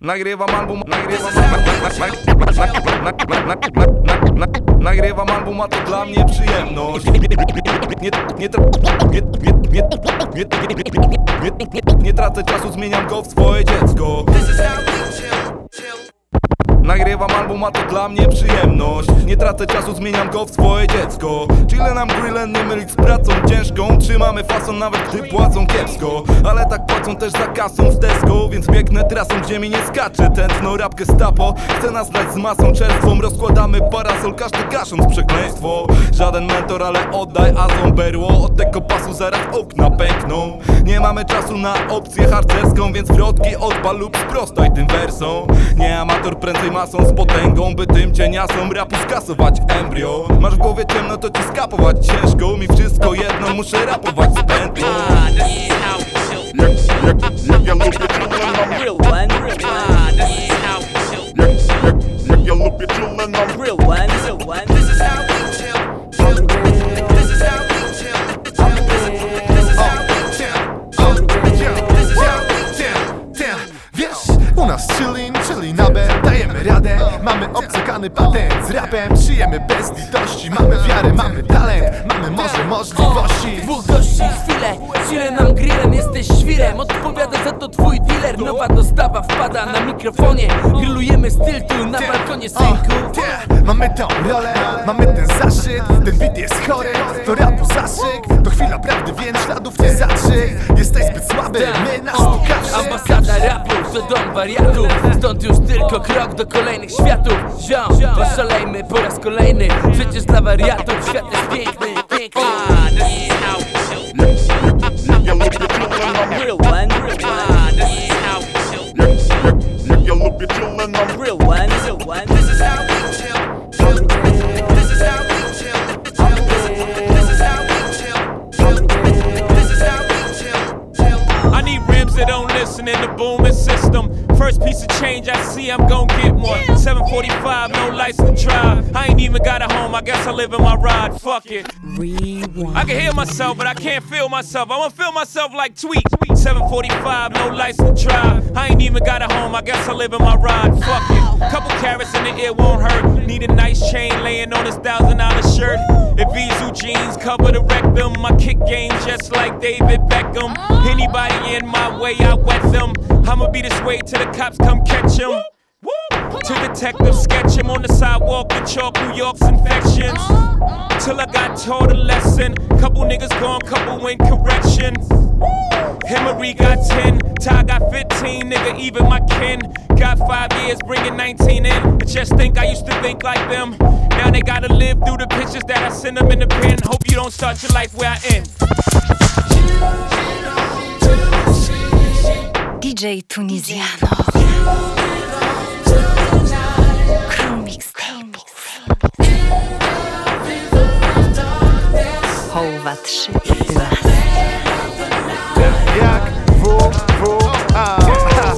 Nagrywam album, nagrywam album, a to dla mnie przyjemność Nie tracę czasu, zmieniam go w swoje dziecko Nagrywam album, a to dla mnie przyjemność. Nie tracę czasu, zmieniam go w swoje dziecko. Chile nam grillem nie mylić z pracą ciężką. Trzymamy fason nawet gdy płacą kiepsko. Ale tak płacą też za kasą z Tesco Więc biegnę trasą, gdzie mi nie skacze. Tętno rap gestapo Chce nas dać z masą czerstwą. Rozkładamy parasol, każdy gasząc przekleństwo. Żaden mentor, ale oddaj azą berło Od tego pasu zaraz okna pękną. Nie mamy czasu na opcję harcerską Więc wrotki odpal lub sprostaj tym wersom. Nie amator, prędzej masą z potęgą By tym cieniasom rapu skasować embryo Masz w głowie ciemno, to ci skapować ciężko. Mi wszystko jedno, muszę rapować z pętlą. Ah. Jak, jak, jak ja lubię Real one, radę, mamy obcykany patent Z rapem. Żyjemy bez litości. Mamy wiarę, mamy talent, mamy może możliwości. Dwóch gości, chwilę, chwilę nam grillem. Jesteś świrem, odpowiada za to twój dealer. Nowa dostawa wpada na mikrofonie. Grillujemy styl tu na balkonie synku. Mamy tą rolę, mamy ten zaszczyt Ten beat jest chory, to rapu zaszyk To chwila prawdy, więc śladów nie zatrzyj Jesteś zbyt słaby, my nas tu to dom wariatów. Stąd już tylko krok do kolejnych światów. Ziom, poszalejmy po raz kolejny. Przecież dla wariatów świat jest piękny, piękny. Ah, that listen in the booming system. First piece of change I see, I'm gon' get one. 745, no license to drive. I ain't even got a home, I guess I live in my ride. Fuck it. I can hear myself, but I can't feel myself. I wanna feel myself like Tweet. 745, no license to drive. I ain't even got a home, I guess I live in my ride. Fuck it. Couple carrots in the ear won't hurt. Need a nice chain laying on this thousand dollar shirt. Cover the rectum, my kick game just like David Beckham. Anybody in my way, I wet them. I'ma be this way till the cops come catch him. To detectives sketch him on the sidewalk with chalk New York's infections. Till I got taught a lesson. Couple niggas gone, couple in correction. Hillary got 10, Ty got 15, nigga, even my kin. Got five years, bringing 19 in. I just think I used to think like them. Now they gotta live through the pictures that I send them in the pen. Hope you don't start your life where I end. DJ Tunisiano Crew Mixtapes Hołwa 3 Las Jak W, W,